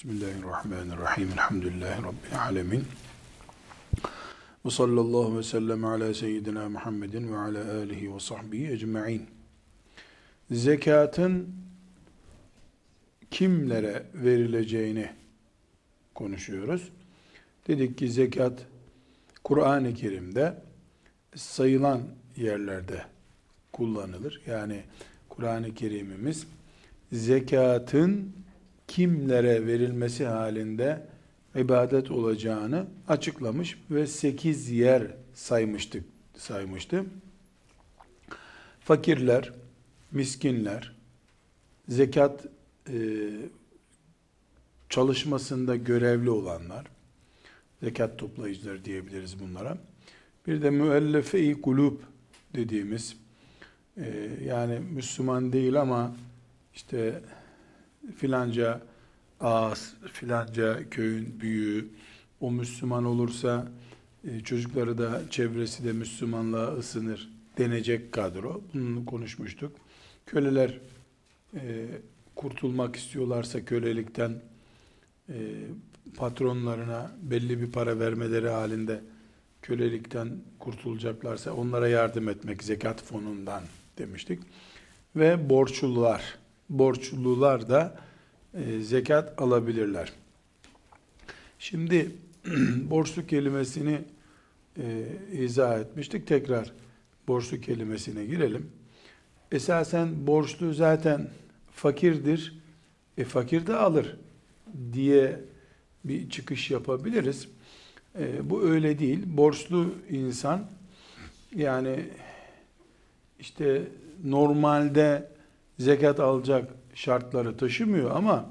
Bismillahirrahmanirrahim. Elhamdülillahi Rabbil alemin. Ve sallallahu ve sellem ala seyyidina Muhammedin ve ala alihi ve sahbihi ecma'in. Zekatın kimlere verileceğini konuşuyoruz. Dedik ki zekat Kur'an-ı Kerim'de sayılan yerlerde kullanılır. Yani Kur'an-ı Kerim'imiz zekatın kimlere verilmesi halinde ibadet olacağını açıklamış ve sekiz yer saymıştık saymıştı. Fakirler, miskinler, zekat e, çalışmasında görevli olanlar, zekat toplayıcıları diyebiliriz bunlara. Bir de müellefe-i kulub dediğimiz, e, yani Müslüman değil ama işte filanca ağız, filanca köyün büyüğü, o Müslüman olursa e, çocukları da çevresi de Müslümanlığa ısınır denecek kadro. Bunu konuşmuştuk. Köleler e, kurtulmak istiyorlarsa kölelikten e, patronlarına belli bir para vermeleri halinde kölelikten kurtulacaklarsa onlara yardım etmek zekat fonundan demiştik. Ve borçlular, borçlular da e, zekat alabilirler. Şimdi borçlu kelimesini e, izah etmiştik. Tekrar borçlu kelimesine girelim. Esasen borçlu zaten fakirdir. E fakir de alır diye bir çıkış yapabiliriz. E, bu öyle değil. Borçlu insan yani işte normalde zekat alacak şartları taşımıyor ama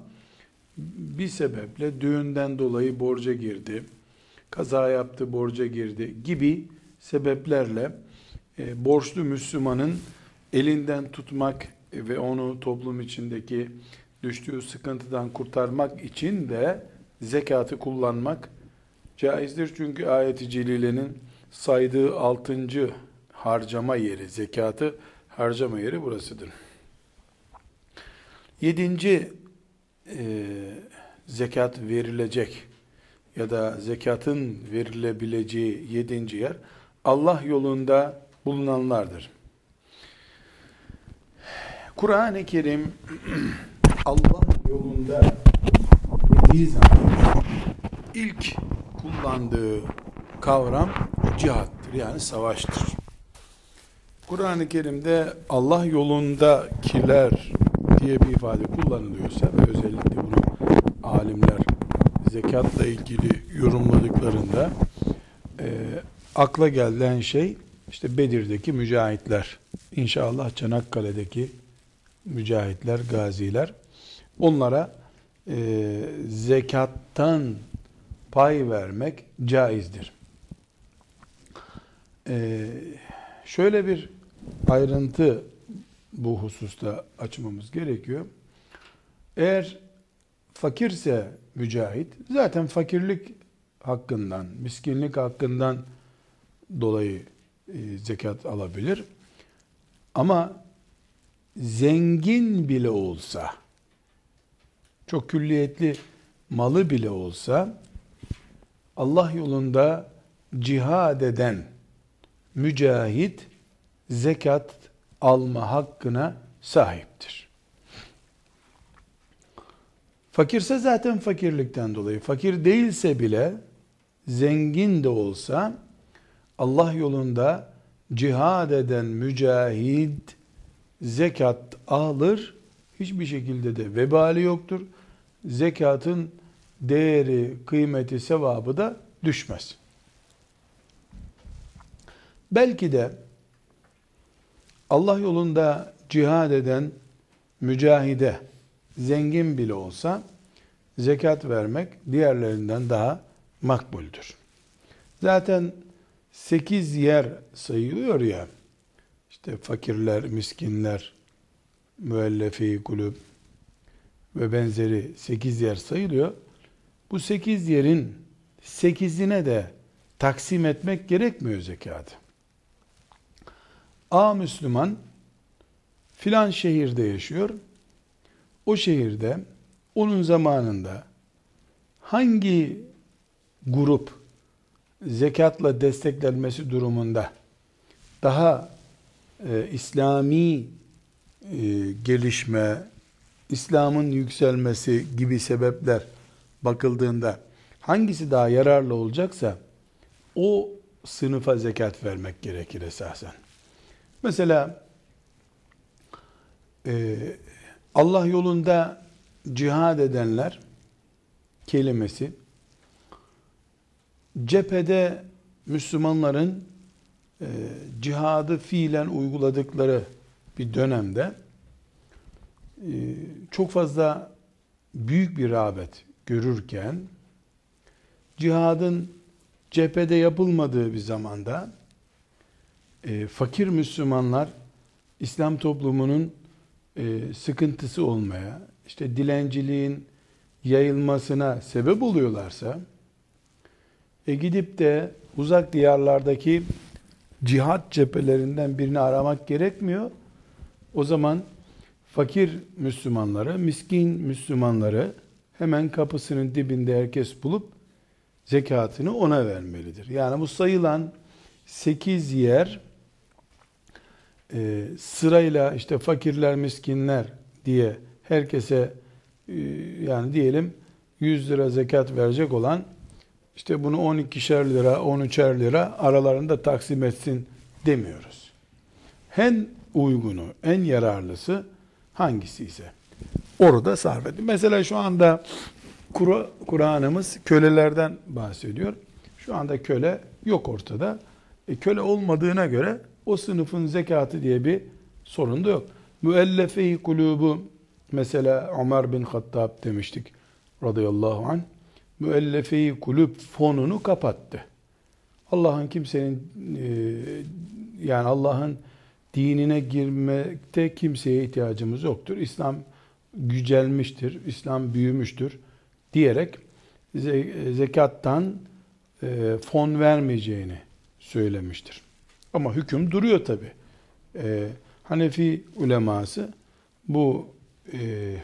bir sebeple düğünden dolayı borca girdi, kaza yaptı, borca girdi gibi sebeplerle e, borçlu Müslümanın elinden tutmak ve onu toplum içindeki düştüğü sıkıntıdan kurtarmak için de zekatı kullanmak caizdir. Çünkü ayet-i celilenin saydığı altıncı harcama yeri, zekatı harcama yeri burasıdır. Yedinci e, zekat verilecek ya da zekatın verilebileceği yedinci yer Allah yolunda bulunanlardır. Kur'an-ı Kerim Allah yolunda dediği zaman ilk kullandığı kavram cihattır yani savaştır. Kur'an-ı Kerim'de Allah yolundakiler diye bir ifade kullanılıyorsa ve özellikle bunu alimler zekatla ilgili yorumladıklarında e, akla gelen şey işte Bedir'deki mücahitler, inşallah Çanakkale'deki mücahitler, gaziler, onlara e, zekattan pay vermek caizdir. E, şöyle bir ayrıntı bu hususta açmamız gerekiyor. Eğer fakirse mücahit, zaten fakirlik hakkından, miskinlik hakkından dolayı e, zekat alabilir. Ama zengin bile olsa, çok külliyetli malı bile olsa, Allah yolunda cihad eden mücahit zekat alma hakkına sahiptir. Fakirse zaten fakirlikten dolayı, fakir değilse bile zengin de olsa Allah yolunda cihad eden mücahid zekat alır, hiçbir şekilde de vebali yoktur. Zekatın değeri, kıymeti, sevabı da düşmez. Belki de Allah yolunda cihad eden mücahide zengin bile olsa zekat vermek diğerlerinden daha makbuldür. Zaten sekiz yer sayılıyor ya, işte fakirler, miskinler, müellefi kulüp ve benzeri sekiz yer sayılıyor. Bu sekiz yerin sekizine de taksim etmek gerekmiyor zekatı. A Müslüman filan şehirde yaşıyor. O şehirde onun zamanında hangi grup zekatla desteklenmesi durumunda daha e, İslami e, gelişme, İslam'ın yükselmesi gibi sebepler bakıldığında hangisi daha yararlı olacaksa o sınıfa zekat vermek gerekir esasen. Mesela e, Allah yolunda cihad edenler kelimesi cephede Müslümanların e, cihadı fiilen uyguladıkları bir dönemde e, çok fazla büyük bir rağbet görürken cihadın cephede yapılmadığı bir zamanda e, fakir Müslümanlar İslam toplumunun e, sıkıntısı olmaya, işte dilenciliğin yayılmasına sebep oluyorlarsa, e gidip de uzak diyarlardaki cihat cephelerinden birini aramak gerekmiyor. O zaman fakir Müslümanları, miskin Müslümanları hemen kapısının dibinde herkes bulup zekatını ona vermelidir. Yani bu sayılan 8 yer e, sırayla işte fakirler, miskinler diye herkese e, yani diyelim 100 lira zekat verecek olan işte bunu 12'şer lira, 13'er lira aralarında taksim etsin demiyoruz. En uygunu, en yararlısı hangisi ise orada sarf edin. Mesela şu anda Kur'an'ımız kölelerden bahsediyor. Şu anda köle yok ortada. E, köle olmadığına göre o sınıfın zekatı diye bir sorun da yok. Müellefe-i kulubu mesela Ömer bin Hattab demiştik radıyallahu anh müellefe-i kulüp fonunu kapattı. Allah'ın kimsenin e, yani Allah'ın dinine girmekte kimseye ihtiyacımız yoktur. İslam gücelmiştir, İslam büyümüştür diyerek zekattan e, fon vermeyeceğini söylemiştir. Ama hüküm duruyor tabi. E, Hanefi uleması bu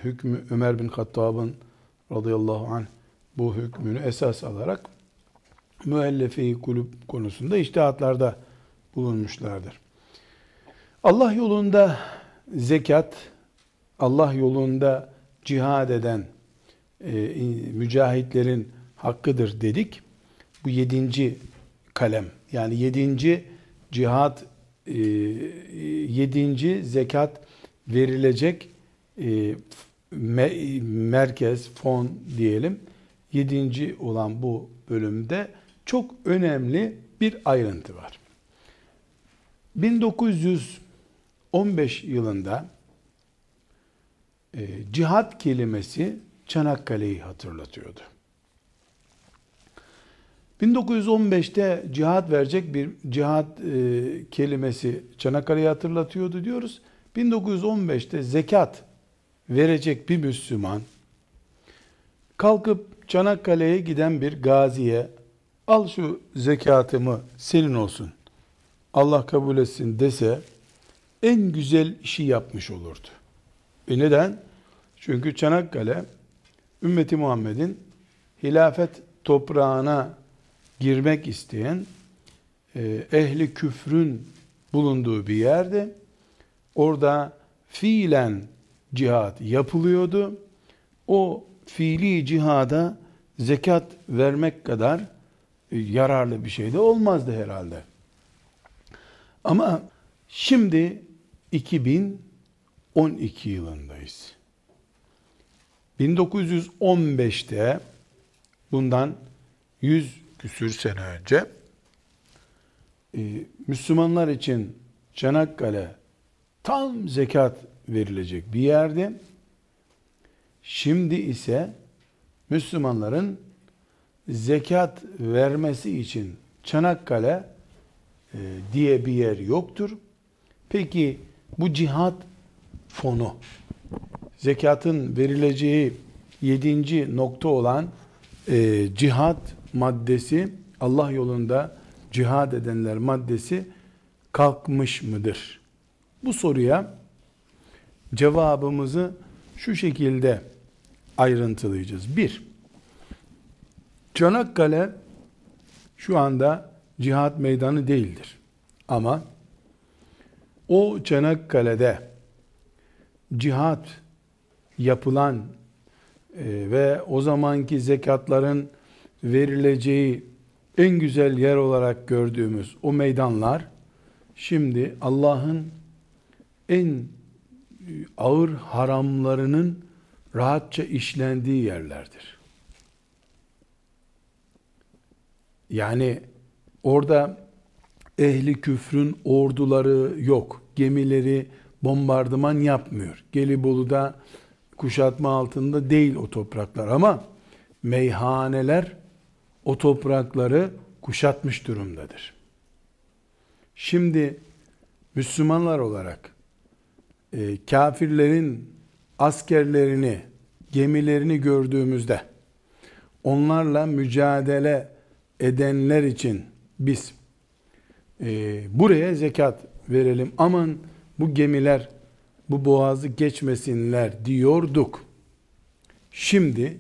hükmü Ömer bin Hattab'ın radıyallahu anh bu hükmünü esas alarak müellefe-i kulüp konusunda iştihatlarda bulunmuşlardır. Allah yolunda zekat, Allah yolunda cihad eden e, mücahitlerin hakkıdır dedik. Bu yedinci kalem. Yani yedinci cihat, e, yedinci zekat verilecek e, me, merkez, fon diyelim yedinci olan bu bölümde çok önemli bir ayrıntı var. 1915 yılında e, cihat kelimesi Çanakkale'yi hatırlatıyordu. 1915'te cihat verecek bir cihat e, kelimesi Çanakkale'yi hatırlatıyordu diyoruz. 1915'te zekat verecek bir Müslüman kalkıp Çanakkale'ye giden bir gaziye al şu zekatımı senin olsun. Allah kabul etsin dese en güzel işi yapmış olurdu. E neden? Çünkü Çanakkale ümmeti Muhammed'in hilafet toprağına girmek isteyen e, ehli küfrün bulunduğu bir yerde orada fiilen cihat yapılıyordu. O fiili cihada zekat vermek kadar e, yararlı bir şey de olmazdı herhalde. Ama şimdi 2012 yılındayız. 1915'te bundan 100 küsür sene önce e, Müslümanlar için Çanakkale tam zekat verilecek bir yerde Şimdi ise Müslümanların zekat vermesi için Çanakkale e, diye bir yer yoktur. Peki bu cihat fonu zekatın verileceği yedinci nokta olan e, cihat maddesi Allah yolunda cihad edenler maddesi kalkmış mıdır? Bu soruya cevabımızı şu şekilde ayrıntılayacağız. Bir, Çanakkale şu anda cihat meydanı değildir. Ama o Çanakkale'de cihat yapılan e, ve o zamanki zekatların verileceği en güzel yer olarak gördüğümüz o meydanlar şimdi Allah'ın en e, ağır haramlarının rahatça işlendiği yerlerdir. Yani orada ehli küfrün orduları yok. Gemileri bombardıman yapmıyor. Gelibolu'da kuşatma altında değil o topraklar ama meyhaneler o toprakları kuşatmış durumdadır. Şimdi Müslümanlar olarak e, kafirlerin askerlerini, gemilerini gördüğümüzde onlarla mücadele edenler için biz e, buraya zekat verelim. Aman bu gemiler bu boğazı geçmesinler diyorduk. Şimdi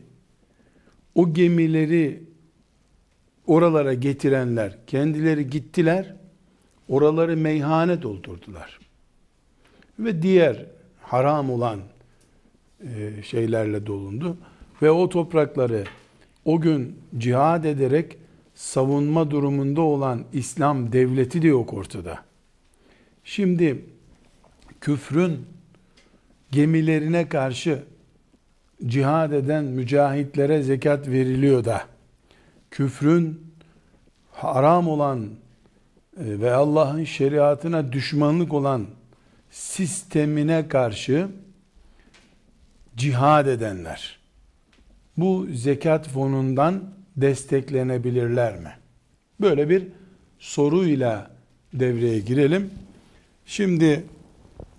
o gemileri oralara getirenler kendileri gittiler. Oraları meyhane doldurdular. Ve diğer haram olan e, şeylerle dolundu. Ve o toprakları o gün cihad ederek savunma durumunda olan İslam devleti de yok ortada. Şimdi küfrün gemilerine karşı cihad eden mücahitlere zekat veriliyor da küfrün haram olan e, ve Allah'ın şeriatına düşmanlık olan sistemine karşı cihad edenler bu zekat fonundan desteklenebilirler mi? Böyle bir soruyla devreye girelim. Şimdi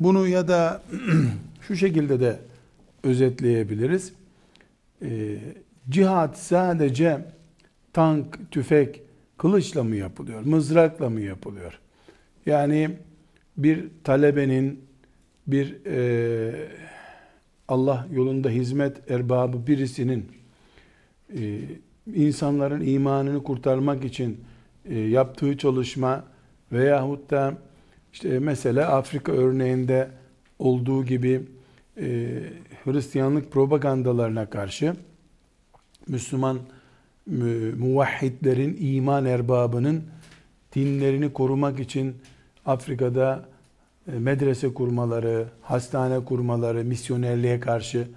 bunu ya da şu şekilde de özetleyebiliriz. Ee, cihad sadece tank, tüfek, kılıçla mı yapılıyor? Mızrakla mı yapılıyor? Yani bir talebenin, bir e, Allah yolunda hizmet erbabı birisinin e, insanların imanını kurtarmak için e, yaptığı çalışma veyahut da işte mesela Afrika örneğinde olduğu gibi e, Hristiyanlık propagandalarına karşı Müslüman muvahhidlerin, iman erbabının dinlerini korumak için Afrika'da e, medrese kurmaları, hastane kurmaları, misyonerliğe karşı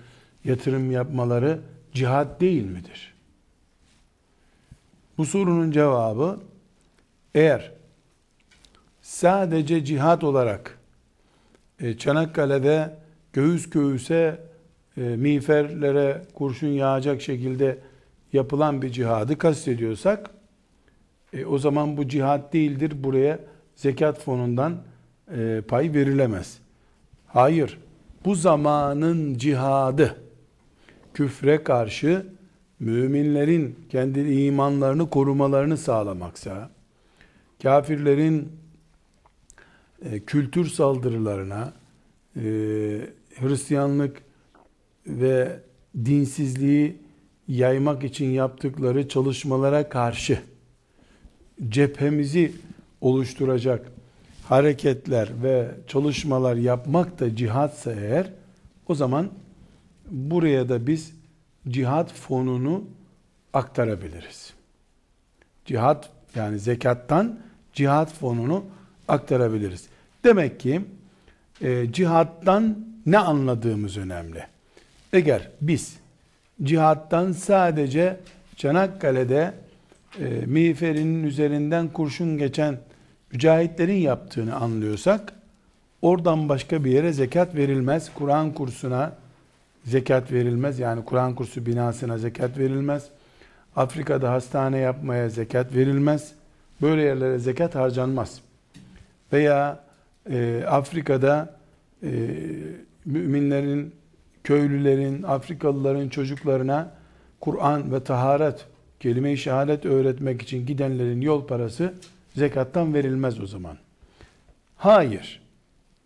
yatırım yapmaları cihat değil midir? Bu sorunun cevabı eğer sadece cihat olarak e, Çanakkale'de göğüs göğüse e, miğferlere kurşun yağacak şekilde yapılan bir cihadı kastediyorsak e, o zaman bu cihat değildir. Buraya zekat fonundan e, pay verilemez. Hayır. Bu zamanın cihadı küfre karşı müminlerin kendi imanlarını korumalarını sağlamaksa, kafirlerin e, kültür saldırılarına, e, Hristiyanlık ve dinsizliği yaymak için yaptıkları çalışmalara karşı cephemizi oluşturacak hareketler ve çalışmalar yapmak da cihatsa eğer o zaman buraya da biz cihat fonunu aktarabiliriz. Cihat yani zekattan cihat fonunu aktarabiliriz. Demek ki e, cihattan ne anladığımız önemli. Eğer biz cihattan sadece Çanakkale'de e, miğferinin üzerinden kurşun geçen mücahitlerin yaptığını anlıyorsak oradan başka bir yere zekat verilmez. Kur'an kursuna zekat verilmez. Yani Kur'an kursu binasına zekat verilmez. Afrika'da hastane yapmaya zekat verilmez. Böyle yerlere zekat harcanmaz. Veya e, Afrika'da e, müminlerin, köylülerin, Afrikalıların çocuklarına Kur'an ve taharet, kelime-i şehadet öğretmek için gidenlerin yol parası zekattan verilmez o zaman. Hayır.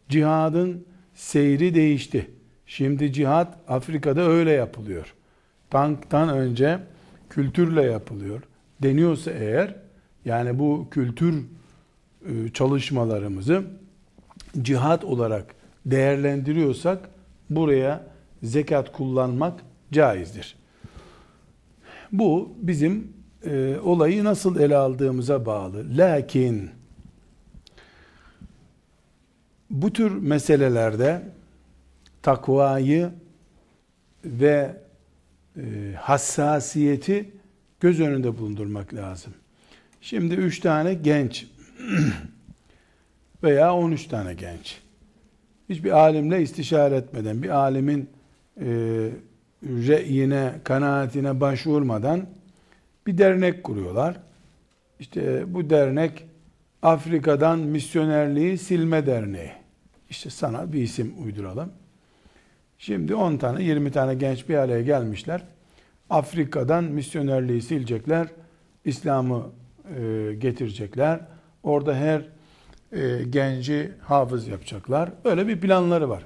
Cihadın seyri değişti. Şimdi cihat Afrika'da öyle yapılıyor. Tanktan önce kültürle yapılıyor deniyorsa eğer yani bu kültür e, çalışmalarımızı cihat olarak değerlendiriyorsak buraya zekat kullanmak caizdir. Bu bizim e, olayı nasıl ele aldığımıza bağlı. Lakin bu tür meselelerde takvayı ve e, hassasiyeti göz önünde bulundurmak lazım. Şimdi üç tane genç veya on üç tane genç hiçbir alimle istişare etmeden bir alimin e, re'yine, kanaatine başvurmadan bir dernek kuruyorlar. İşte bu dernek Afrika'dan misyonerliği silme derneği. İşte sana bir isim uyduralım. Şimdi 10 tane 20 tane genç bir araya gelmişler. Afrika'dan misyonerliği silecekler. İslam'ı e, getirecekler. Orada her e, genci hafız yapacaklar. Öyle bir planları var.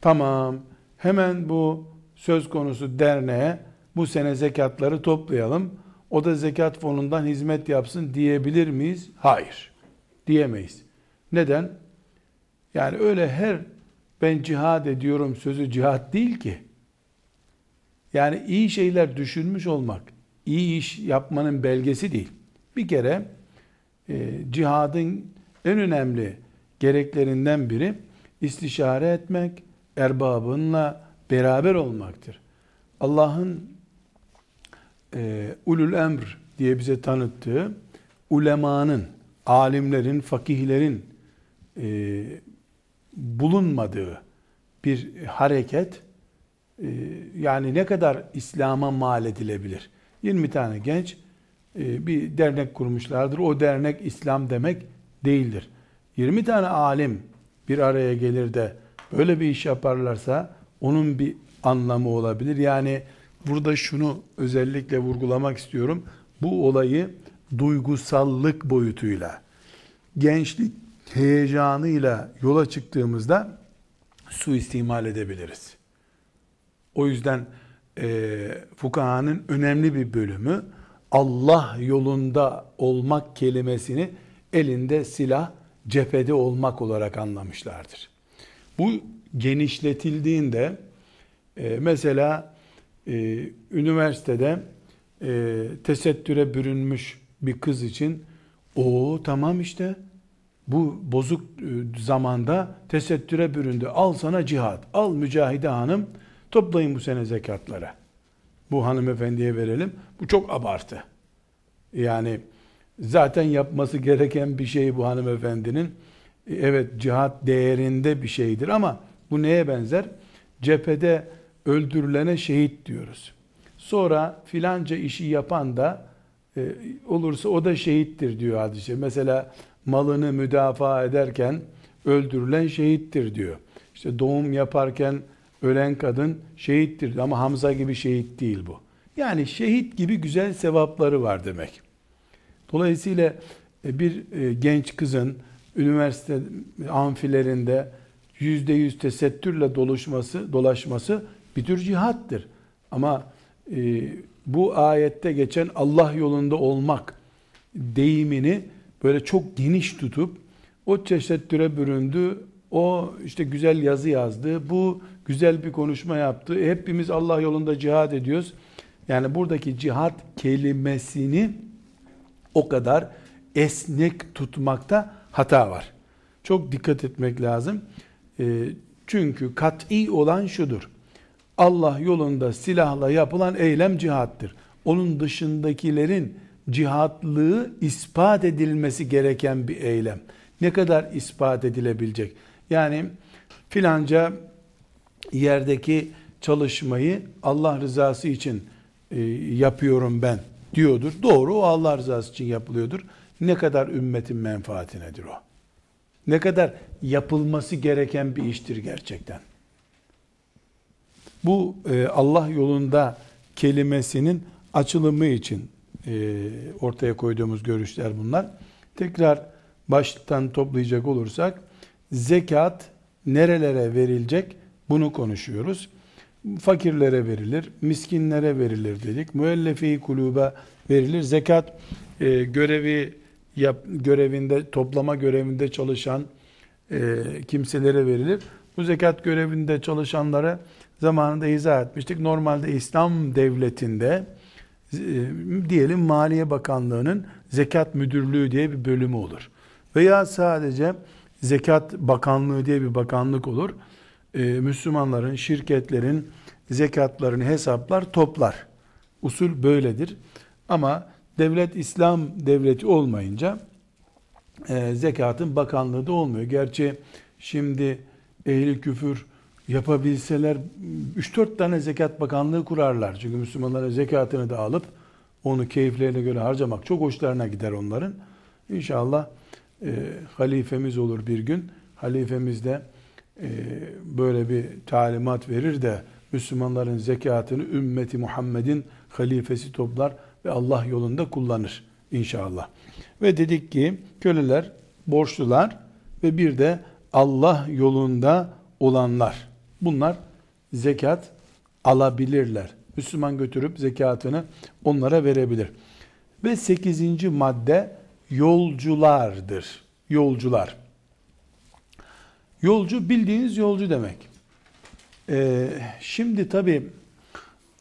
Tamam. Hemen bu söz konusu derneğe bu sene zekatları toplayalım. O da zekat fonundan hizmet yapsın diyebilir miyiz? Hayır. Diyemeyiz. Neden? Yani öyle her ben cihad ediyorum sözü cihad değil ki. Yani iyi şeyler düşünmüş olmak, iyi iş yapmanın belgesi değil. Bir kere e, cihadın en önemli gereklerinden biri istişare etmek, erbabınla beraber olmaktır. Allah'ın e, ulul emr diye bize tanıttığı ulemanın, alimlerin, fakihlerin e, bulunmadığı bir hareket e, yani ne kadar İslam'a mal edilebilir? 20 tane genç e, bir dernek kurmuşlardır. O dernek İslam demek değildir. 20 tane alim bir araya gelir de böyle bir iş yaparlarsa onun bir anlamı olabilir. Yani burada şunu özellikle vurgulamak istiyorum. Bu olayı duygusallık boyutuyla, gençlik heyecanıyla yola çıktığımızda suistimal edebiliriz. O yüzden e, fukahanın önemli bir bölümü Allah yolunda olmak kelimesini elinde silah, cephede olmak olarak anlamışlardır. Bu genişletildiğinde e, mesela e, üniversitede e, tesettüre bürünmüş bir kız için o tamam işte bu bozuk e, zamanda tesettüre büründü. Al sana cihat. Al mücahide hanım. Toplayın bu sene zekatlara. Bu hanımefendiye verelim. Bu çok abartı. Yani zaten yapması gereken bir şey bu hanımefendinin. Evet cihat değerinde bir şeydir ama bu neye benzer? Cephede öldürülene şehit diyoruz. Sonra filanca işi yapan da e, olursa o da şehittir diyor hadise. Mesela malını müdafaa ederken öldürülen şehittir diyor. İşte doğum yaparken ölen kadın şehittir ama Hamza gibi şehit değil bu. Yani şehit gibi güzel sevapları var demek. Dolayısıyla e, bir e, genç kızın üniversite amfilerinde yüzde yüz tesettürle doluşması, dolaşması bir tür cihattır. Ama e, bu ayette geçen Allah yolunda olmak deyimini böyle çok geniş tutup o tesettüre büründü, o işte güzel yazı yazdı, bu güzel bir konuşma yaptı. Hepimiz Allah yolunda cihad ediyoruz. Yani buradaki cihat kelimesini o kadar esnek tutmakta hata var. Çok dikkat etmek lazım. E, çünkü kat'i olan şudur. Allah yolunda silahla yapılan eylem cihattır. Onun dışındakilerin cihatlığı ispat edilmesi gereken bir eylem. Ne kadar ispat edilebilecek? Yani filanca yerdeki çalışmayı Allah rızası için e, yapıyorum ben diyordur. Doğru o Allah rızası için yapılıyordur. Ne kadar ümmetin menfaatinedir o? Ne kadar yapılması gereken bir iştir gerçekten. Bu e, Allah yolunda kelimesinin açılımı için e, ortaya koyduğumuz görüşler bunlar. Tekrar baştan toplayacak olursak zekat nerelere verilecek bunu konuşuyoruz. fakirlere verilir, miskinlere verilir dedik. Müellefi kulübe verilir. Zekat e, görevi yap, görevinde toplama görevinde çalışan e, kimselere verilir. Bu zekat görevinde çalışanlara zamanında izah etmiştik. Normalde İslam devletinde e, diyelim Maliye Bakanlığı'nın zekat müdürlüğü diye bir bölümü olur. Veya sadece zekat bakanlığı diye bir bakanlık olur. Ee, Müslümanların, şirketlerin zekatlarını hesaplar, toplar. Usul böyledir. Ama devlet İslam devleti olmayınca e, zekatın bakanlığı da olmuyor. Gerçi şimdi ehli küfür yapabilseler 3-4 tane zekat bakanlığı kurarlar. Çünkü Müslümanların zekatını da alıp onu keyiflerine göre harcamak çok hoşlarına gider onların. İnşallah e, halifemiz olur bir gün. Halifemiz de e, böyle bir talimat verir de Müslümanların zekatını ümmeti Muhammed'in halifesi toplar ve Allah yolunda kullanır inşallah. Ve dedik ki köleler, borçlular ve bir de Allah yolunda olanlar. Bunlar zekat alabilirler. Müslüman götürüp zekatını onlara verebilir. Ve sekizinci madde yolculardır. Yolcular. Yolcu bildiğiniz yolcu demek. Ee, şimdi tabi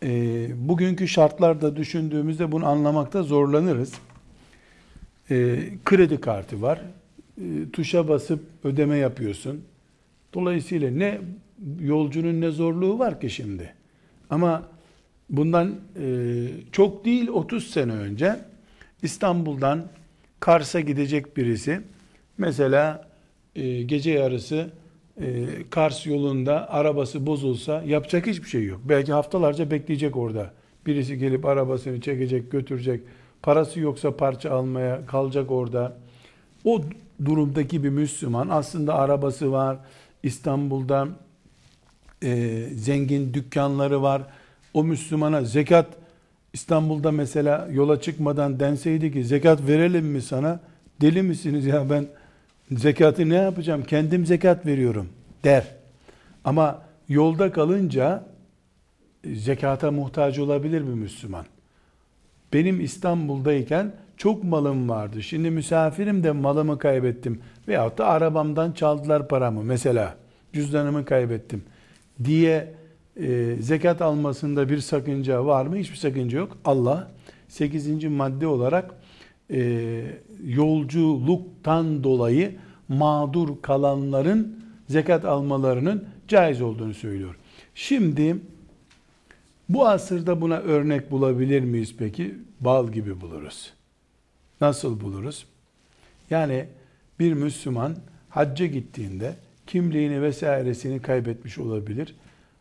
e, bugünkü şartlarda düşündüğümüzde bunu anlamakta zorlanırız. Ee, kredi kartı var. Ee, tuşa basıp ödeme yapıyorsun. Dolayısıyla ne yolcunun ne zorluğu var ki şimdi. Ama bundan e, çok değil 30 sene önce İstanbul'dan Kars'a gidecek birisi mesela e, gece yarısı e, Kars yolunda arabası bozulsa yapacak hiçbir şey yok. Belki haftalarca bekleyecek orada. Birisi gelip arabasını çekecek, götürecek. Parası yoksa parça almaya kalacak orada. O durumdaki bir Müslüman aslında arabası var. İstanbul'da e, zengin dükkanları var. O Müslümana zekat İstanbul'da mesela yola çıkmadan denseydi ki zekat verelim mi sana? Deli misiniz ya ben zekatı ne yapacağım? Kendim zekat veriyorum der. Ama yolda kalınca e, zekata muhtaç olabilir bir Müslüman. Benim İstanbul'dayken çok malım vardı. Şimdi misafirim de malımı kaybettim. Veyahut da arabamdan çaldılar paramı. Mesela cüzdanımı kaybettim diye e, zekat almasında bir sakınca var mı? Hiçbir sakınca yok. Allah 8. madde olarak e, yolculuktan dolayı mağdur kalanların zekat almalarının caiz olduğunu söylüyor. Şimdi bu asırda buna örnek bulabilir miyiz peki? Bal gibi buluruz. Nasıl buluruz? Yani bir Müslüman hacca gittiğinde kimliğini vesairesini kaybetmiş olabilir.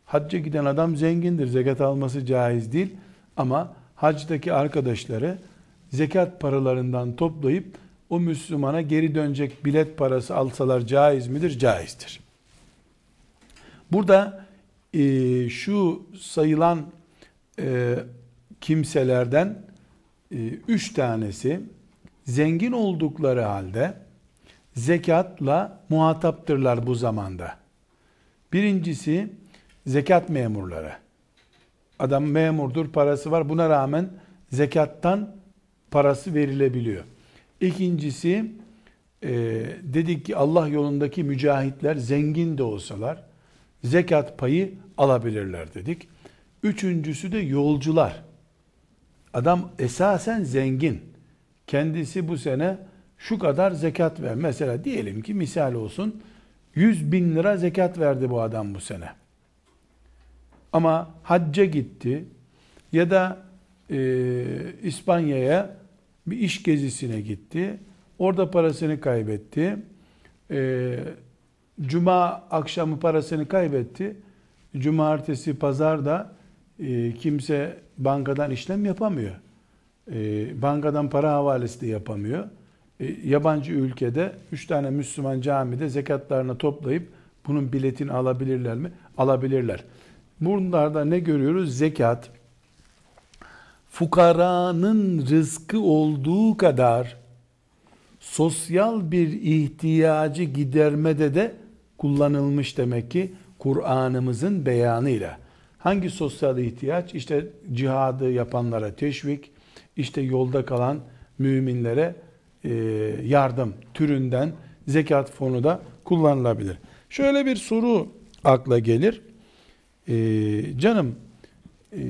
Hacca giden adam zengindir. Zekat alması caiz değil. Ama hacdaki arkadaşları zekat paralarından toplayıp o Müslümana geri dönecek bilet parası alsalar caiz midir? Caizdir. Burada e, şu sayılan e, kimselerden e, üç tanesi zengin oldukları halde zekatla muhataptırlar bu zamanda. Birincisi zekat memurları. Adam memurdur, parası var. Buna rağmen zekattan parası verilebiliyor. İkincisi e, dedik ki Allah yolundaki mücahitler zengin de olsalar zekat payı alabilirler dedik. Üçüncüsü de yolcular. Adam esasen zengin. Kendisi bu sene şu kadar zekat ver. Mesela diyelim ki misal olsun 100 bin lira zekat verdi bu adam bu sene. Ama hacca gitti ya da e, İspanya'ya bir iş gezisine gitti. Orada parasını kaybetti. E, Cuma akşamı parasını kaybetti. Cumartesi, pazarda e, kimse bankadan işlem yapamıyor. E, bankadan para havalesi de yapamıyor. E, yabancı ülkede üç tane Müslüman camide zekatlarını toplayıp bunun biletini alabilirler mi? Alabilirler. Bunlarda ne görüyoruz? Zekat, fukaranın rızkı olduğu kadar sosyal bir ihtiyacı gidermede de kullanılmış demek ki Kur'an'ımızın beyanıyla. Hangi sosyal ihtiyaç? İşte cihadı yapanlara teşvik, işte yolda kalan müminlere e, yardım türünden zekat fonu da kullanılabilir. Şöyle bir soru akla gelir. Ee, canım e,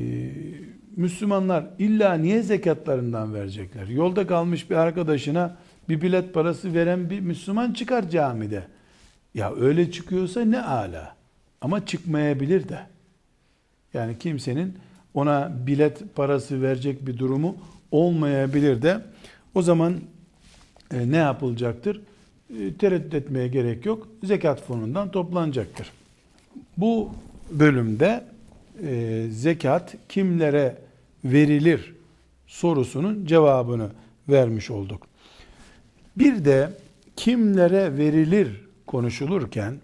Müslümanlar illa niye zekatlarından verecekler? Yolda kalmış bir arkadaşına bir bilet parası veren bir Müslüman çıkar camide. Ya öyle çıkıyorsa ne ala. Ama çıkmayabilir de. Yani kimsenin ona bilet parası verecek bir durumu olmayabilir de. O zaman e, ne yapılacaktır? E, tereddüt etmeye gerek yok. Zekat fonundan toplanacaktır. Bu bölümde e, zekat kimlere verilir sorusunun cevabını vermiş olduk. Bir de kimlere verilir konuşulurken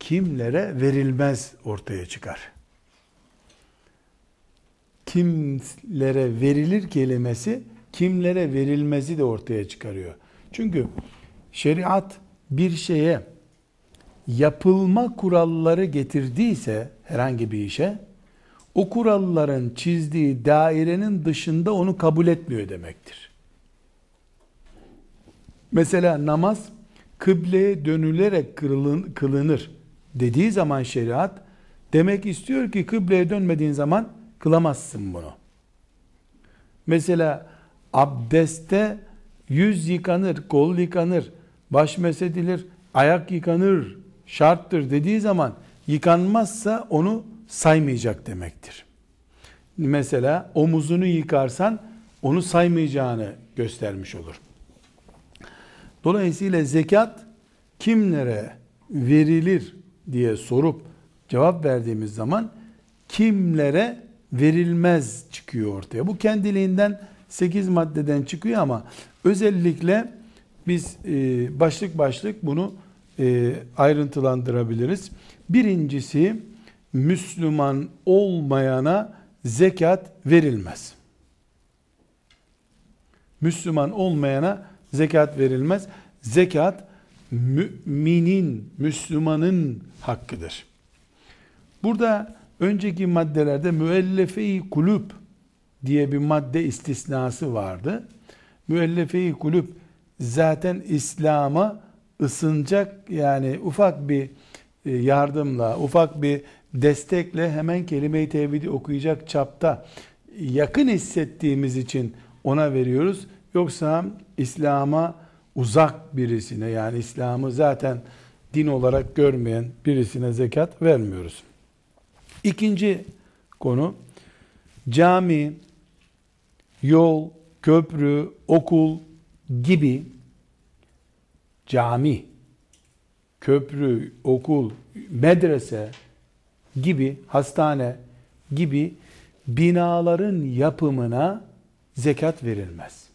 kimlere verilmez ortaya çıkar. Kimlere verilir kelimesi kimlere verilmezi de ortaya çıkarıyor. Çünkü şeriat bir şeye yapılma kuralları getirdiyse herhangi bir işe o kuralların çizdiği dairenin dışında onu kabul etmiyor demektir. Mesela namaz kıbleye dönülerek kılınır dediği zaman şeriat demek istiyor ki kıbleye dönmediğin zaman kılamazsın bunu. Mesela abdeste yüz yıkanır, kol yıkanır, baş mesedilir, ayak yıkanır, şarttır dediği zaman yıkanmazsa onu saymayacak demektir. Mesela omuzunu yıkarsan onu saymayacağını göstermiş olur. Dolayısıyla zekat kimlere verilir diye sorup cevap verdiğimiz zaman kimlere verilmez çıkıyor ortaya. Bu kendiliğinden 8 maddeden çıkıyor ama özellikle biz e, başlık başlık bunu e, ayrıntılandırabiliriz. Birincisi Müslüman olmayana zekat verilmez. Müslüman olmayana zekat verilmez. Zekat müminin, Müslümanın hakkıdır. Burada önceki maddelerde müellefe-i kulüp diye bir madde istisnası vardı. Müellefe-i kulüp zaten İslam'a ısınacak yani ufak bir e, yardımla, ufak bir destekle hemen kelime-i tevhidi okuyacak çapta yakın hissettiğimiz için ona veriyoruz. Yoksa İslam'a uzak birisine yani İslam'ı zaten din olarak görmeyen birisine zekat vermiyoruz. İkinci konu cami, yol, köprü, okul gibi cami, köprü, okul, medrese gibi, hastane gibi binaların yapımına zekat verilmez.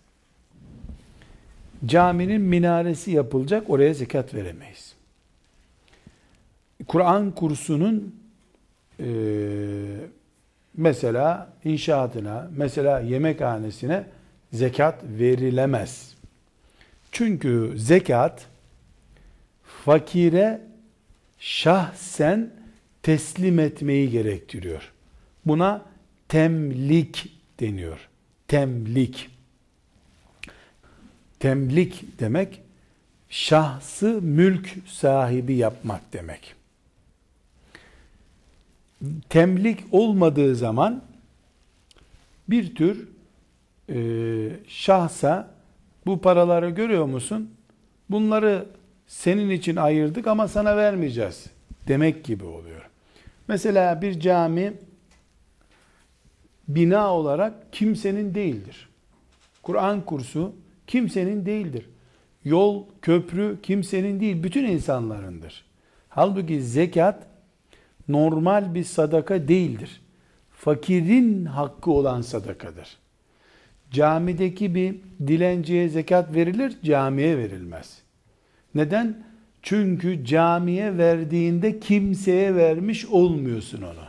Caminin minaresi yapılacak, oraya zekat veremeyiz. Kur'an kursunun e, mesela inşaatına, mesela yemekhanesine zekat verilemez. Çünkü zekat fakire şahsen teslim etmeyi gerektiriyor. Buna temlik deniyor. Temlik. Temlik demek şahsı mülk sahibi yapmak demek. Temlik olmadığı zaman bir tür e, şahsa bu paraları görüyor musun? Bunları senin için ayırdık ama sana vermeyeceğiz demek gibi oluyor. Mesela bir cami bina olarak kimsenin değildir. Kur'an kursu kimsenin değildir. Yol, köprü kimsenin değil, bütün insanlarındır. Halbuki zekat normal bir sadaka değildir. Fakirin hakkı olan sadakadır. Camideki bir dilenciye zekat verilir, camiye verilmez. Neden? Çünkü camiye verdiğinde kimseye vermiş olmuyorsun onu.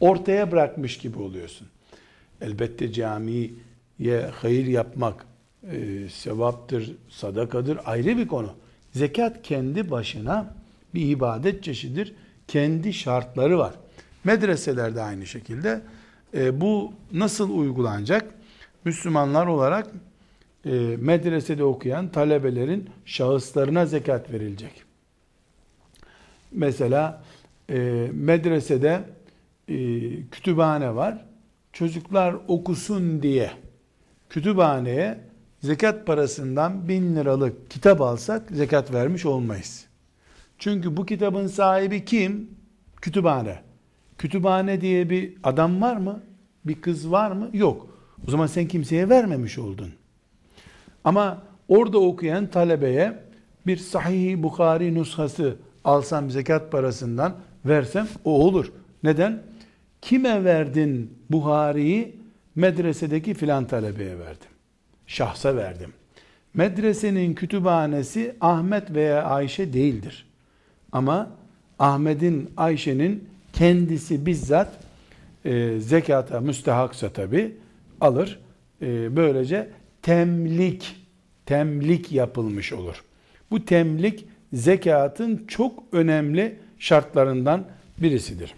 Ortaya bırakmış gibi oluyorsun. Elbette camiye hayır yapmak e, sevaptır, sadakadır ayrı bir konu. Zekat kendi başına bir ibadet çeşidir. Kendi şartları var. Medreselerde aynı şekilde. E, bu nasıl uygulanacak? Müslümanlar olarak e, medresede okuyan talebelerin şahıslarına zekat verilecek. Mesela e, medresede e, kütüphane var. Çocuklar okusun diye kütüphaneye zekat parasından bin liralık kitap alsak zekat vermiş olmayız. Çünkü bu kitabın sahibi kim? Kütüphane. Kütüphane diye bir adam var mı? Bir kız var mı? Yok. O zaman sen kimseye vermemiş oldun. Ama orada okuyan talebeye bir Sahih Bukhari nushası alsam zekat parasından versem o olur. Neden? Kime verdin Buhari'yi? Medresedeki filan talebeye verdim. Şahsa verdim. Medresenin kütüphanesi Ahmet veya Ayşe değildir. Ama Ahmet'in, Ayşe'nin kendisi bizzat e, zekata müstehaksa tabi alır. E, böylece temlik, temlik yapılmış olur. Bu temlik zekatın çok önemli şartlarından birisidir.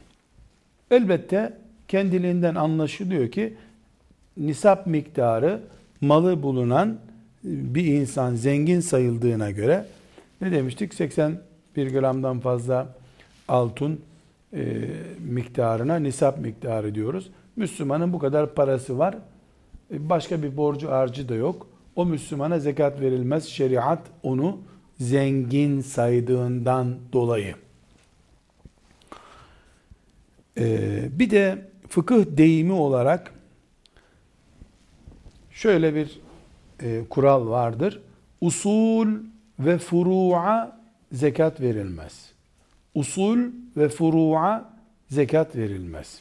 Elbette kendiliğinden anlaşılıyor ki nisap miktarı malı bulunan bir insan zengin sayıldığına göre ne demiştik? 81 gramdan fazla altın e, miktarına nisap miktarı diyoruz. Müslümanın bu kadar parası var. E, başka bir borcu harcı da yok. O Müslümana zekat verilmez. Şeriat onu zengin saydığından dolayı. Ee, bir de fıkıh deyimi olarak şöyle bir e, kural vardır. Usul ve furu'a zekat verilmez. Usul ve furu'a zekat verilmez.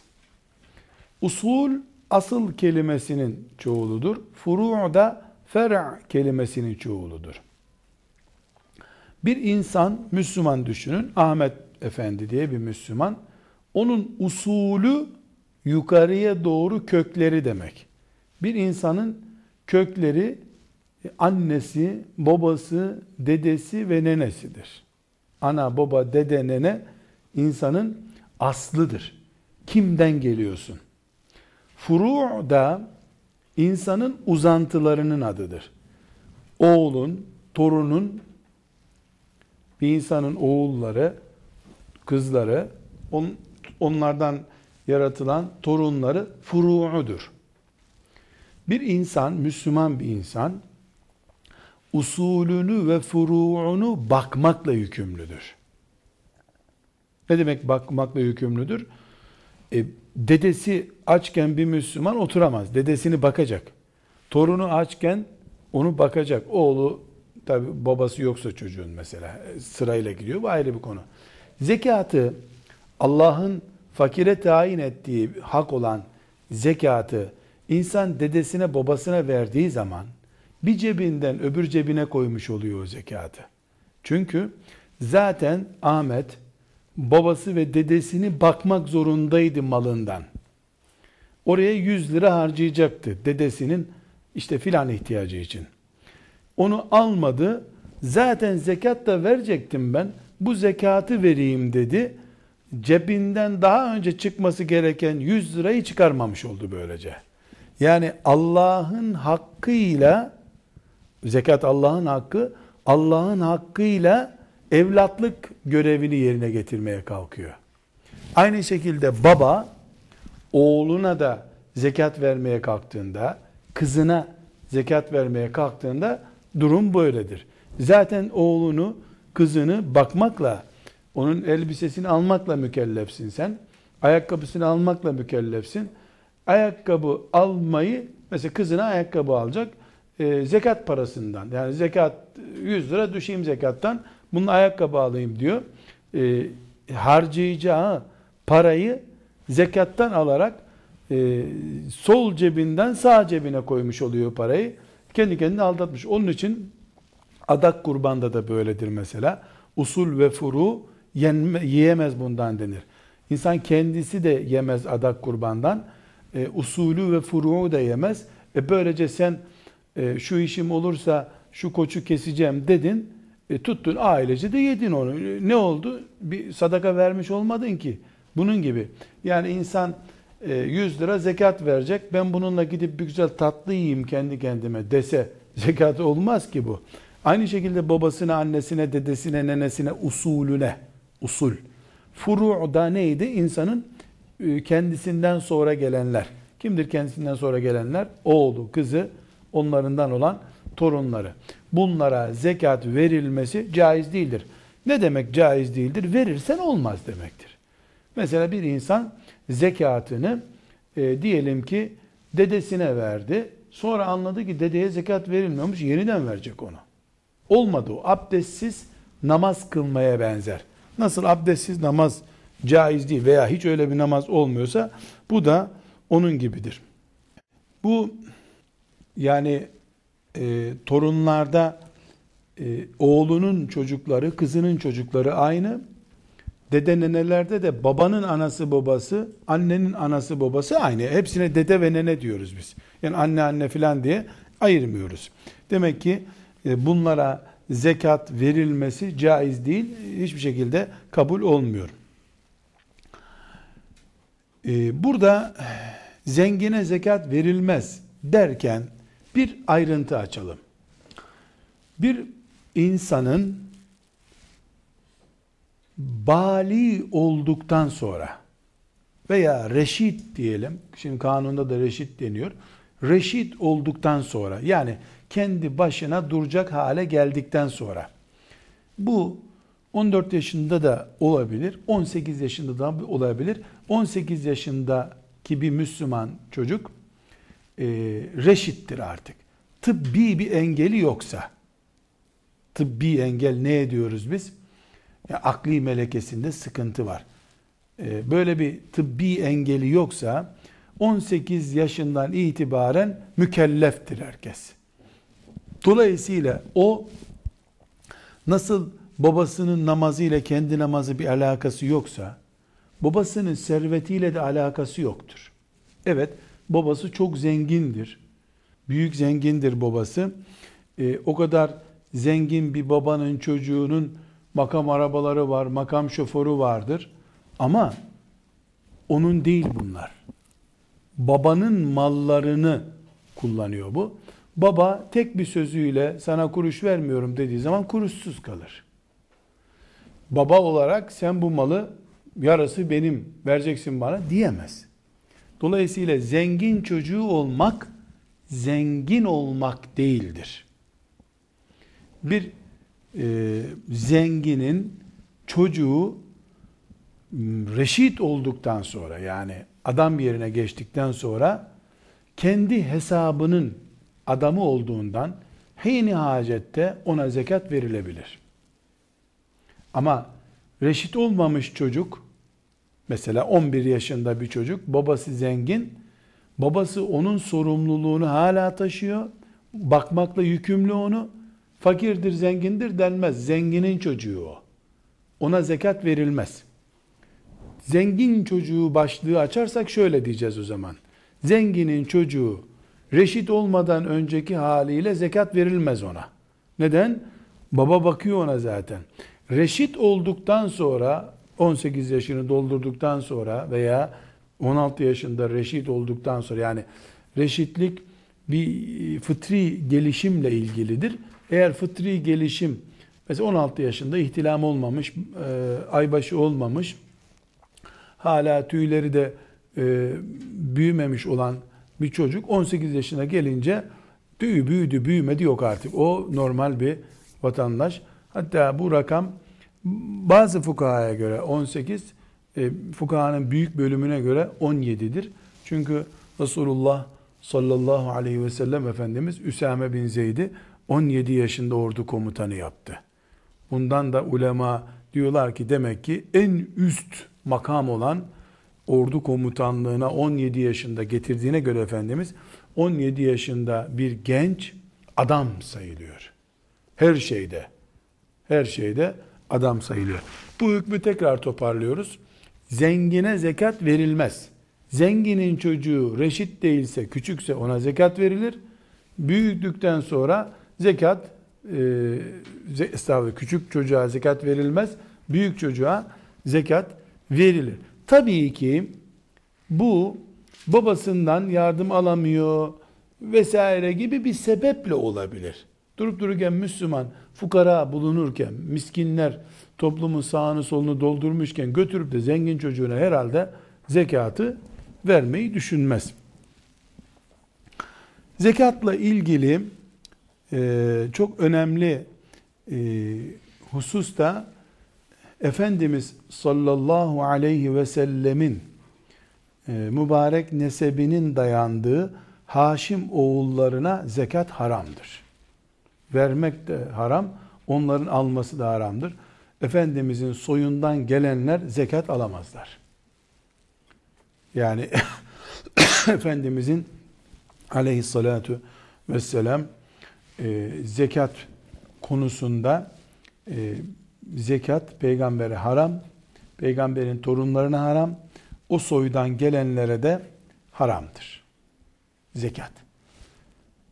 Usul asıl kelimesinin çoğuludur. Furu' da fer' kelimesinin çoğuludur. Bir insan, Müslüman düşünün, Ahmet Efendi diye bir Müslüman, onun usulü yukarıya doğru kökleri demek. Bir insanın kökleri annesi, babası, dedesi ve nenesidir. Ana, baba, dede, nene insanın aslıdır. Kimden geliyorsun? Furu' da insanın uzantılarının adıdır. Oğlun, torunun, bir insanın oğulları, kızları, on, onlardan yaratılan torunları furu'udur. Bir insan, Müslüman bir insan, usulünü ve furu'unu bakmakla yükümlüdür. Ne demek bakmakla yükümlüdür? E, dedesi açken bir Müslüman oturamaz. Dedesini bakacak. Torunu açken onu bakacak. Oğlu tabi babası yoksa çocuğun mesela sırayla gidiyor. Bu ayrı bir konu. Zekatı Allah'ın fakire tayin ettiği hak olan zekatı insan dedesine babasına verdiği zaman bir cebinden öbür cebine koymuş oluyor o zekatı. Çünkü zaten Ahmet babası ve dedesini bakmak zorundaydı malından. Oraya 100 lira harcayacaktı dedesinin işte filan ihtiyacı için. Onu almadı. Zaten zekat da verecektim ben. Bu zekatı vereyim dedi. Cebinden daha önce çıkması gereken 100 lirayı çıkarmamış oldu böylece. Yani Allah'ın hakkıyla zekat Allah'ın hakkı Allah'ın hakkıyla evlatlık görevini yerine getirmeye kalkıyor. Aynı şekilde baba oğluna da zekat vermeye kalktığında, kızına zekat vermeye kalktığında durum böyledir. Zaten oğlunu, kızını bakmakla, onun elbisesini almakla mükellefsin sen. Ayakkabısını almakla mükellefsin. Ayakkabı almayı, mesela kızına ayakkabı alacak, e, zekat parasından. Yani zekat 100 lira düşeyim zekattan, bunun ayakkabı alayım diyor. E, harcayacağı parayı zekattan alarak e, sol cebinden sağ cebine koymuş oluyor parayı. Kendi kendini aldatmış. Onun için adak kurbanda da böyledir mesela. Usul ve furu yenme, yiyemez bundan denir. İnsan kendisi de yemez adak kurbandan. E, usulü ve furu'u da yemez. E böylece sen e, şu işim olursa şu koçu keseceğim dedin. E, tuttun ailece de yedin onu. Ne oldu? Bir sadaka vermiş olmadın ki. Bunun gibi. Yani insan 100 e, lira zekat verecek. Ben bununla gidip bir güzel tatlı yiyeyim kendi kendime dese zekat olmaz ki bu. Aynı şekilde babasına, annesine, dedesine, nenesine, usulüne, usul. Furu da neydi? İnsanın e, kendisinden sonra gelenler. Kimdir kendisinden sonra gelenler? Oğlu, kızı, onlarından olan torunları. Bunlara zekat verilmesi caiz değildir. Ne demek caiz değildir? Verirsen olmaz demektir. Mesela bir insan zekatını e, diyelim ki dedesine verdi. Sonra anladı ki dedeye zekat verilmemiş, yeniden verecek onu. Olmadı o. Abdestsiz namaz kılmaya benzer. Nasıl abdestsiz namaz caiz değil veya hiç öyle bir namaz olmuyorsa bu da onun gibidir. Bu yani e, torunlarda e, oğlunun çocukları, kızının çocukları aynı. Dede nenelerde de babanın anası babası, annenin anası babası aynı. Hepsine dede ve nene diyoruz biz. Yani anne anne filan diye ayırmıyoruz. Demek ki e, bunlara zekat verilmesi caiz değil, hiçbir şekilde kabul olmuyor. E, burada zengine zekat verilmez derken bir ayrıntı açalım. Bir insanın bali olduktan sonra veya reşit diyelim, şimdi kanunda da reşit deniyor. Reşit olduktan sonra yani kendi başına duracak hale geldikten sonra bu 14 yaşında da olabilir, 18 yaşında da olabilir. 18 yaşındaki bir Müslüman çocuk e, reşittir artık. Tıbbi bir engeli yoksa, tıbbi engel ne ediyoruz biz? Yani akli melekesinde sıkıntı var. E, böyle bir tıbbi engeli yoksa 18 yaşından itibaren mükelleftir herkes. Dolayısıyla o nasıl babasının namazıyla kendi namazı bir alakası yoksa babasının servetiyle de alakası yoktur. Evet babası çok zengindir. Büyük zengindir babası. E, o kadar zengin bir babanın çocuğunun makam arabaları var, makam şoförü vardır. Ama onun değil bunlar. Babanın mallarını kullanıyor bu. Baba tek bir sözüyle sana kuruş vermiyorum dediği zaman kuruşsuz kalır. Baba olarak sen bu malı yarısı benim vereceksin bana diyemez. Dolayısıyla zengin çocuğu olmak zengin olmak değildir. Bir e, zenginin çocuğu reşit olduktan sonra yani adam yerine geçtikten sonra kendi hesabının adamı olduğundan heyni hacette ona zekat verilebilir. Ama reşit olmamış çocuk mesela 11 yaşında bir çocuk babası zengin babası onun sorumluluğunu hala taşıyor bakmakla yükümlü onu fakirdir zengindir denmez. Zenginin çocuğu o. Ona zekat verilmez. Zengin çocuğu başlığı açarsak şöyle diyeceğiz o zaman. Zenginin çocuğu reşit olmadan önceki haliyle zekat verilmez ona. Neden? Baba bakıyor ona zaten. Reşit olduktan sonra 18 yaşını doldurduktan sonra veya 16 yaşında reşit olduktan sonra yani reşitlik bir fıtri gelişimle ilgilidir. Eğer fıtri gelişim mesela 16 yaşında ihtilam olmamış, e, aybaşı olmamış, hala tüyleri de e, büyümemiş olan bir çocuk 18 yaşına gelince tüy büyüdü büyümedi yok artık. O normal bir vatandaş. Hatta bu rakam bazı fukahaya göre 18, e, fukahanın büyük bölümüne göre 17'dir. Çünkü Resulullah sallallahu aleyhi ve sellem Efendimiz Üsame bin Zeyd'i 17 yaşında ordu komutanı yaptı. Bundan da ulema diyorlar ki demek ki en üst makam olan ordu komutanlığına 17 yaşında getirdiğine göre Efendimiz 17 yaşında bir genç adam sayılıyor. Her şeyde. Her şeyde adam sayılıyor. Bu hükmü tekrar toparlıyoruz. Zengine zekat verilmez. Zenginin çocuğu reşit değilse, küçükse ona zekat verilir. Büyüdükten sonra zekat, e, estağfurullah küçük çocuğa zekat verilmez. Büyük çocuğa zekat verilir. tabii ki bu babasından yardım alamıyor vesaire gibi bir sebeple olabilir. Durup dururken Müslüman fukara bulunurken, miskinler toplumun sağını solunu doldurmuşken götürüp de zengin çocuğuna herhalde zekatı vermeyi düşünmez. Zekatla ilgili e, çok önemli e, husus da Efendimiz sallallahu aleyhi ve sellemin e, mübarek nesebinin dayandığı Haşim oğullarına zekat haramdır. Vermek de haram, onların alması da haramdır. Efendimizin soyundan gelenler zekat alamazlar. Yani Efendimizin aleyhissalatu vesselam e, zekat konusunda e, zekat peygambere haram, peygamberin torunlarına haram, o soydan gelenlere de haramdır. Zekat.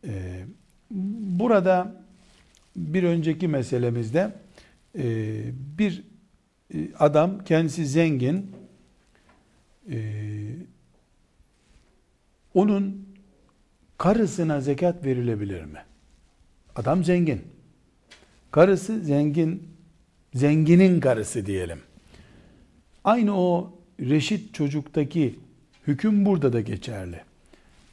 E, burada bir önceki meselemizde e, bir e, adam kendisi zengin, e, onun karısına zekat verilebilir mi? Adam zengin. Karısı zengin, zenginin karısı diyelim. Aynı o reşit çocuktaki hüküm burada da geçerli.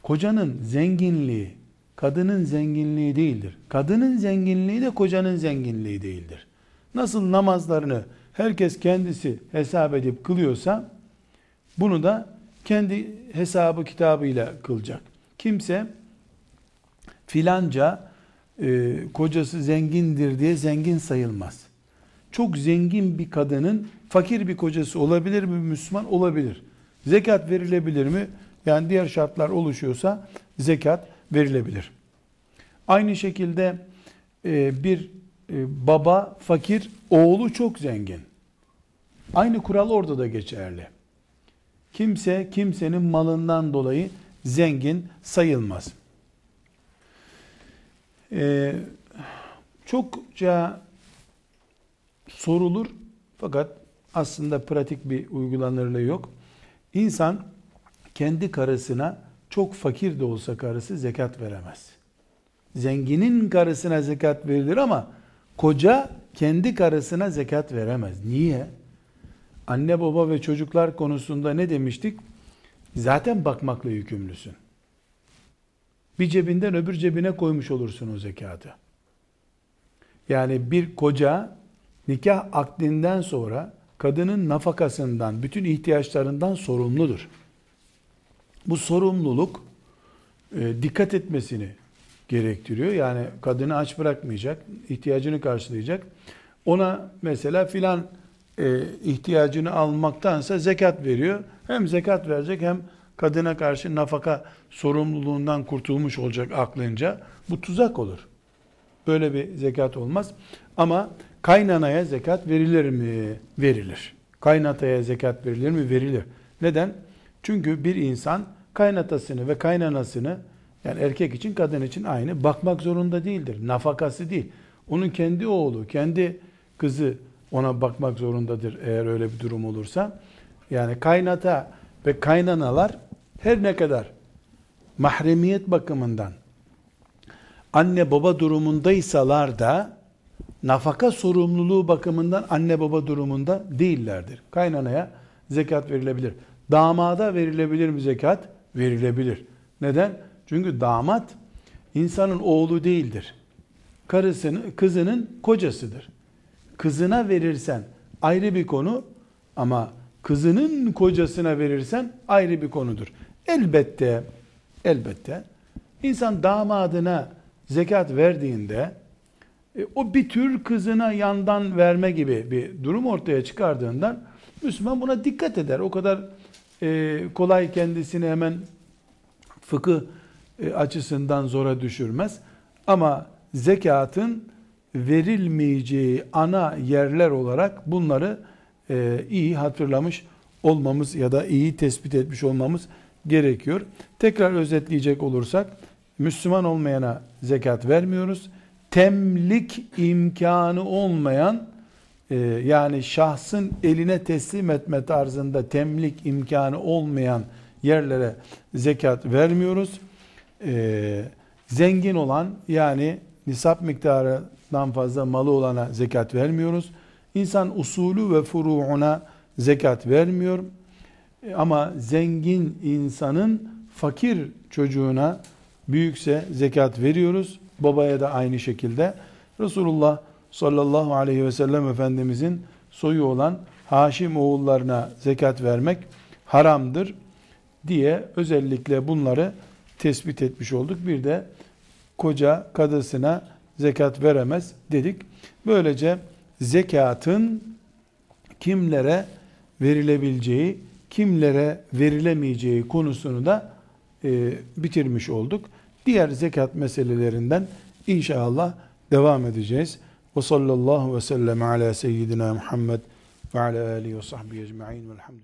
Kocanın zenginliği, kadının zenginliği değildir. Kadının zenginliği de kocanın zenginliği değildir. Nasıl namazlarını herkes kendisi hesap edip kılıyorsa, bunu da kendi hesabı kitabıyla kılacak. Kimse filanca e, kocası zengindir diye zengin sayılmaz. Çok zengin bir kadının fakir bir kocası olabilir mi Müslüman? Olabilir. Zekat verilebilir mi? Yani diğer şartlar oluşuyorsa zekat verilebilir. Aynı şekilde e, bir e, baba fakir, oğlu çok zengin. Aynı kural orada da geçerli. Kimse kimsenin malından dolayı zengin sayılmaz. Ee, çokça sorulur fakat aslında pratik bir uygulanırlığı yok. İnsan kendi karısına çok fakir de olsa karısı zekat veremez. Zenginin karısına zekat verilir ama koca kendi karısına zekat veremez. Niye? Anne baba ve çocuklar konusunda ne demiştik? Zaten bakmakla yükümlüsün. Bir cebinden öbür cebine koymuş olursun o zekatı. Yani bir koca nikah akdinden sonra kadının nafakasından, bütün ihtiyaçlarından sorumludur. Bu sorumluluk e, dikkat etmesini gerektiriyor. Yani kadını aç bırakmayacak, ihtiyacını karşılayacak. Ona mesela filan e, ihtiyacını almaktansa zekat veriyor. Hem zekat verecek hem kadına karşı nafaka sorumluluğundan kurtulmuş olacak aklınca. Bu tuzak olur. Böyle bir zekat olmaz. Ama kaynanaya zekat verilir mi? Verilir. Kaynataya zekat verilir mi? Verilir. Neden? Çünkü bir insan kaynatasını ve kaynanasını yani erkek için kadın için aynı bakmak zorunda değildir. Nafakası değil. Onun kendi oğlu, kendi kızı ona bakmak zorundadır eğer öyle bir durum olursa. Yani kaynata ve kaynanalar her ne kadar mahremiyet bakımından anne baba durumundaysalar da nafaka sorumluluğu bakımından anne baba durumunda değillerdir. Kaynanaya zekat verilebilir. Damada verilebilir mi zekat? Verilebilir. Neden? Çünkü damat insanın oğlu değildir. Karısının, kızının kocasıdır. Kızına verirsen ayrı bir konu ama kızının kocasına verirsen ayrı bir konudur. Elbette, elbette insan damadına zekat verdiğinde e, o bir tür kızına yandan verme gibi bir durum ortaya çıkardığından Müslüman buna dikkat eder. O kadar e, kolay kendisini hemen fıkıh e, açısından zora düşürmez. Ama zekatın verilmeyeceği ana yerler olarak bunları e, iyi hatırlamış olmamız ya da iyi tespit etmiş olmamız gerekiyor. Tekrar özetleyecek olursak Müslüman olmayana zekat vermiyoruz. Temlik imkanı olmayan e, yani şahsın eline teslim etme tarzında temlik imkanı olmayan yerlere zekat vermiyoruz. E, zengin olan yani nisap miktarından fazla malı olana zekat vermiyoruz. İnsan usulü ve furuuna zekat vermiyor. E, Ama zengin insanın fakir çocuğuna büyükse zekat veriyoruz. Babaya da aynı şekilde. Resulullah sallallahu aleyhi ve sellem Efendimizin soyu olan Haşim oğullarına zekat vermek haramdır diye özellikle bunları tespit etmiş olduk. Bir de koca kadısına zekat veremez dedik. Böylece zekatın kimlere verilebileceği, kimlere verilemeyeceği konusunu da e, bitirmiş olduk. Diğer zekat meselelerinden inşallah devam edeceğiz. Ve sallallahu ve sellem ala seyyidina Muhammed ve ala alihi ve sahbihi ecma'in velhamdülillah.